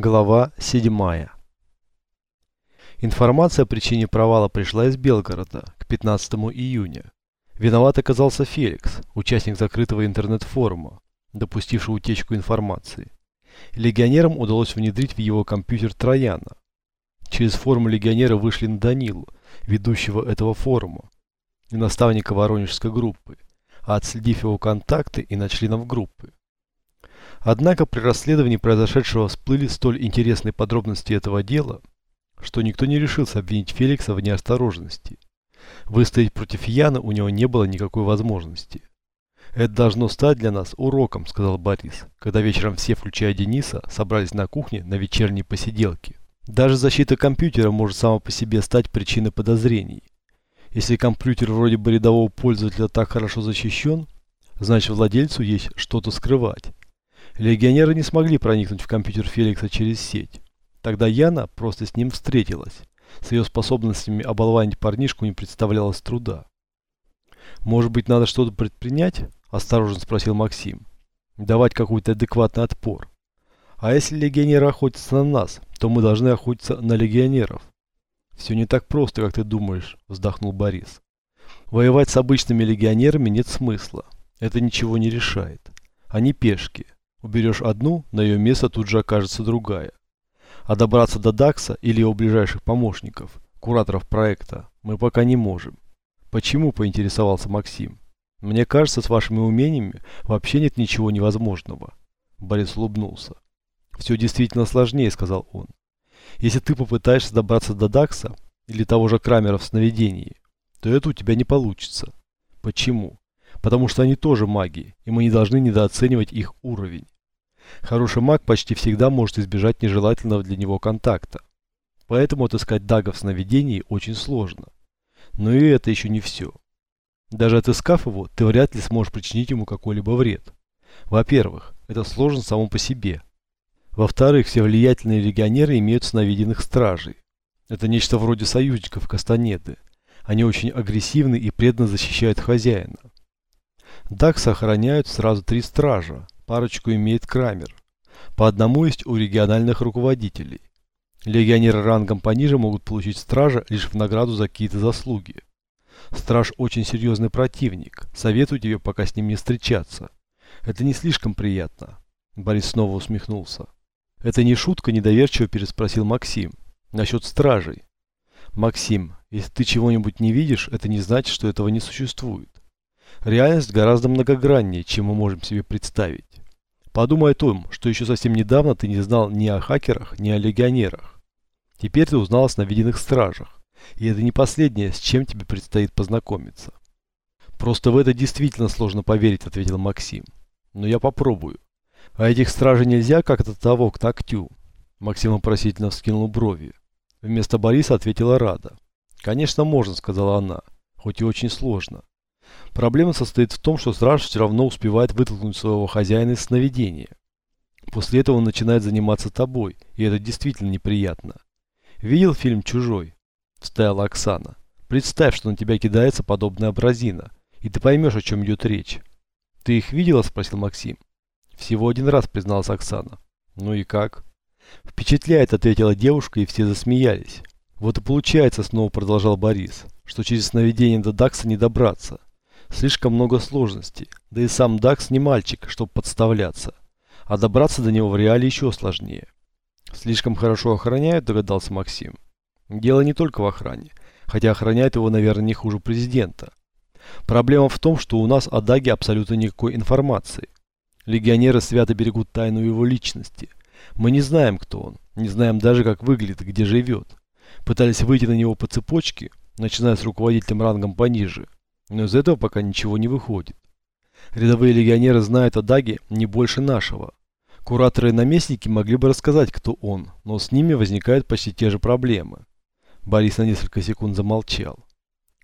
Глава 7. Информация о причине провала пришла из Белгорода к 15 июня. Виноват оказался Феликс, участник закрытого интернет-форума, допустивший утечку информации. Легионерам удалось внедрить в его компьютер Трояна. Через форум легионеры вышли на Данилу, ведущего этого форума, и наставника Воронежской группы, а отследив его контакты и на членов группы. Однако при расследовании произошедшего всплыли столь интересные подробности этого дела, что никто не решился обвинить Феликса в неосторожности. Выстоять против Яна у него не было никакой возможности. «Это должно стать для нас уроком», — сказал Борис, когда вечером все, включая Дениса, собрались на кухне на вечерней посиделке. «Даже защита компьютера может сама по себе стать причиной подозрений. Если компьютер вроде бы рядового пользователя так хорошо защищен, значит владельцу есть что-то скрывать. Легионеры не смогли проникнуть в компьютер Феликса через сеть. Тогда Яна просто с ним встретилась. С ее способностями оболванить парнишку не представлялось труда. «Может быть, надо что-то предпринять?» – осторожно спросил Максим. «Давать какой-то адекватный отпор. А если легионеры охотятся на нас, то мы должны охотиться на легионеров». «Все не так просто, как ты думаешь», – вздохнул Борис. «Воевать с обычными легионерами нет смысла. Это ничего не решает. Они пешки. Уберешь одну, на ее место тут же окажется другая. А добраться до Дакса или его ближайших помощников, кураторов проекта, мы пока не можем. Почему, поинтересовался Максим. Мне кажется, с вашими умениями вообще нет ничего невозможного. Борис улыбнулся. Все действительно сложнее, сказал он. Если ты попытаешься добраться до Дакса или того же Крамера в сновидении, то это у тебя не получится. Почему? потому что они тоже маги, и мы не должны недооценивать их уровень. Хороший маг почти всегда может избежать нежелательного для него контакта. Поэтому отыскать Дага в сновидении очень сложно. Но и это еще не все. Даже отыскав его, ты вряд ли сможешь причинить ему какой-либо вред. Во-первых, это сложно само по себе. Во-вторых, все влиятельные легионеры имеют сновиденных стражей. Это нечто вроде союзников Кастанеды. Они очень агрессивны и преданно защищают хозяина. Дакс охраняют сразу три стража, парочку имеет Крамер. По одному есть у региональных руководителей. Легионеры рангом пониже могут получить стража лишь в награду за какие-то заслуги. Страж очень серьезный противник, советую тебе пока с ним не встречаться. Это не слишком приятно. Борис снова усмехнулся. Это не шутка, недоверчиво переспросил Максим. Насчет стражей. Максим, если ты чего-нибудь не видишь, это не значит, что этого не существует. Реальность гораздо многограннее, чем мы можем себе представить. Подумай о том, что еще совсем недавно ты не знал ни о хакерах, ни о легионерах. Теперь ты узнал о сновиденных стражах. И это не последнее, с чем тебе предстоит познакомиться. Просто в это действительно сложно поверить, ответил Максим. Но я попробую. А этих стражей нельзя как-то того к ногтю? Максим вопросительно вскинул брови. Вместо Бориса ответила Рада. Конечно, можно, сказала она, хоть и очень сложно. Проблема состоит в том, что страж все равно успевает вытолкнуть своего хозяина из сновидения. После этого он начинает заниматься тобой, и это действительно неприятно. Видел фильм «Чужой»? Вставила Оксана. Представь, что на тебя кидается подобная абразина, и ты поймешь, о чем идет речь. Ты их видела? Спросил Максим. Всего один раз, призналась Оксана. Ну и как? Впечатляет, ответила девушка, и все засмеялись. Вот и получается, снова продолжал Борис, что через сновидение до Дакса не добраться. Слишком много сложностей, да и сам Дакс не мальчик, чтобы подставляться. А добраться до него в реале еще сложнее. Слишком хорошо охраняют, догадался Максим. Дело не только в охране, хотя охраняет его, наверное, не хуже президента. Проблема в том, что у нас о Даге абсолютно никакой информации. Легионеры свято берегут тайну его личности. Мы не знаем, кто он, не знаем даже, как выглядит, где живет. Пытались выйти на него по цепочке, начиная с руководителем рангом пониже – но из этого пока ничего не выходит. Рядовые легионеры знают о Даге не больше нашего. Кураторы и наместники могли бы рассказать, кто он, но с ними возникают почти те же проблемы. Борис на несколько секунд замолчал.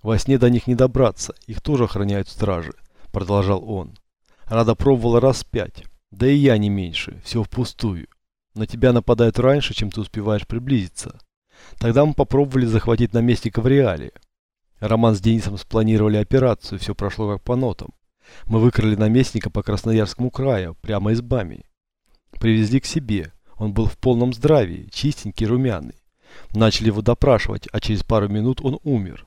Во сне до них не добраться, их тоже охраняют стражи, продолжал он. Рада пробовала раз пять, да и я не меньше, все впустую. На тебя нападают раньше, чем ты успеваешь приблизиться. Тогда мы попробовали захватить наместника в реале. Роман с Денисом спланировали операцию, все прошло как по нотам. Мы выкрали наместника по Красноярскому краю, прямо из Бами. Привезли к себе. Он был в полном здравии, чистенький, румяный. Начали его допрашивать, а через пару минут он умер.